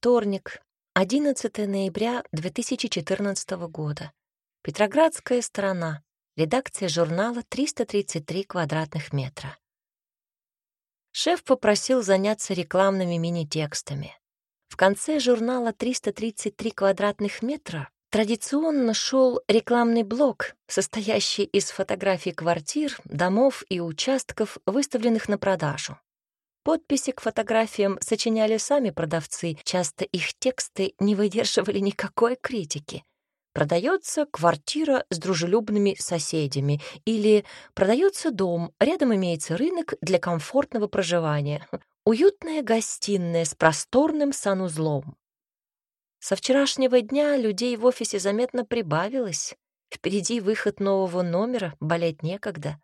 Вторник, 11 ноября 2014 года. Петроградская сторона. Редакция журнала «333 квадратных метра». Шеф попросил заняться рекламными мини-текстами. В конце журнала «333 квадратных метра» традиционно шел рекламный блок, состоящий из фотографий квартир, домов и участков, выставленных на продажу. Подписи к фотографиям сочиняли сами продавцы, часто их тексты не выдерживали никакой критики. Продается квартира с дружелюбными соседями или продается дом, рядом имеется рынок для комфортного проживания. Уютная гостиная с просторным санузлом. Со вчерашнего дня людей в офисе заметно прибавилось. Впереди выход нового номера, болеть некогда.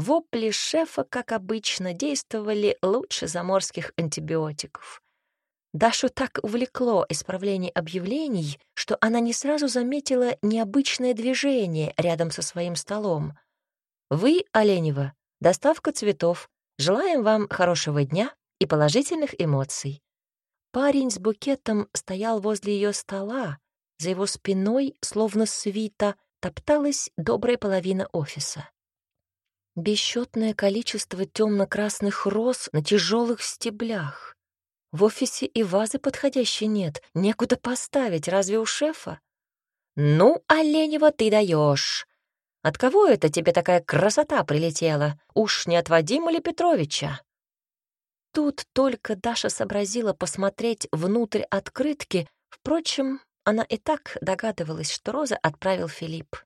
Вопли шефа, как обычно, действовали лучше заморских антибиотиков. Дашу так увлекло исправление объявлений, что она не сразу заметила необычное движение рядом со своим столом. «Вы, Оленева, доставка цветов. Желаем вам хорошего дня и положительных эмоций». Парень с букетом стоял возле ее стола, за его спиной, словно свита, топталась добрая половина офиса. Бесчетное количество темно-красных роз на тяжелых стеблях. В офисе и вазы подходящей нет, некуда поставить, разве у шефа? «Ну, Оленева, ты даешь! От кого это тебе такая красота прилетела? Уж не от Вадима ли Петровича?» Тут только Даша сообразила посмотреть внутрь открытки, впрочем, она и так догадывалась, что Роза отправил Филипп.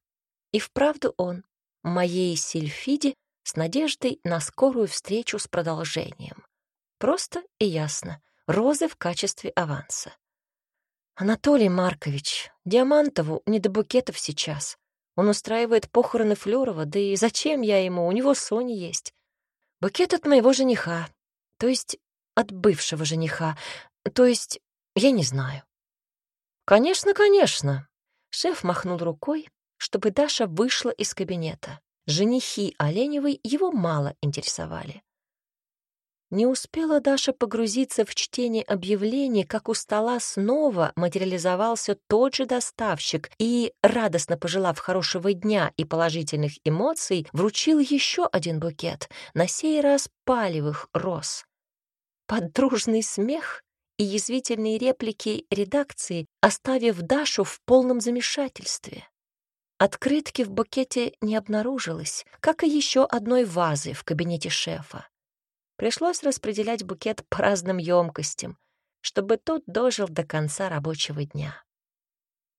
И вправду он моей Сильфиде с надеждой на скорую встречу с продолжением. Просто и ясно. Розы в качестве аванса. Анатолий Маркович, Диамантову не до букетов сейчас. Он устраивает похороны Флёрова, да и зачем я ему, у него Соня есть. Букет от моего жениха, то есть от бывшего жениха, то есть я не знаю. Конечно, конечно. Шеф махнул рукой, чтобы Даша вышла из кабинета. Женихи Оленевой его мало интересовали. Не успела Даша погрузиться в чтение объявлений, как у стола снова материализовался тот же доставщик и, радостно пожелав хорошего дня и положительных эмоций, вручил еще один букет, на сей раз палевых роз. Под дружный смех и язвительные реплики редакции, оставив Дашу в полном замешательстве. Открытки в букете не обнаружилось, как и еще одной вазы в кабинете шефа. Пришлось распределять букет по разным емкостям, чтобы тот дожил до конца рабочего дня.